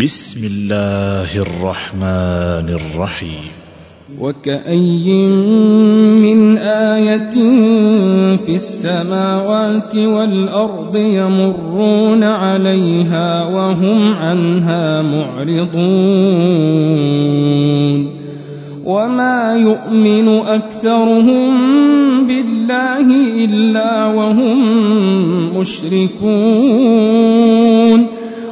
بسم الله الرحمن الرحيم وكأي من آية في السماوات والأرض يمرون عليها وهم عنها معرضون وما يؤمن أكثرهم بالله إلا وهم مشركون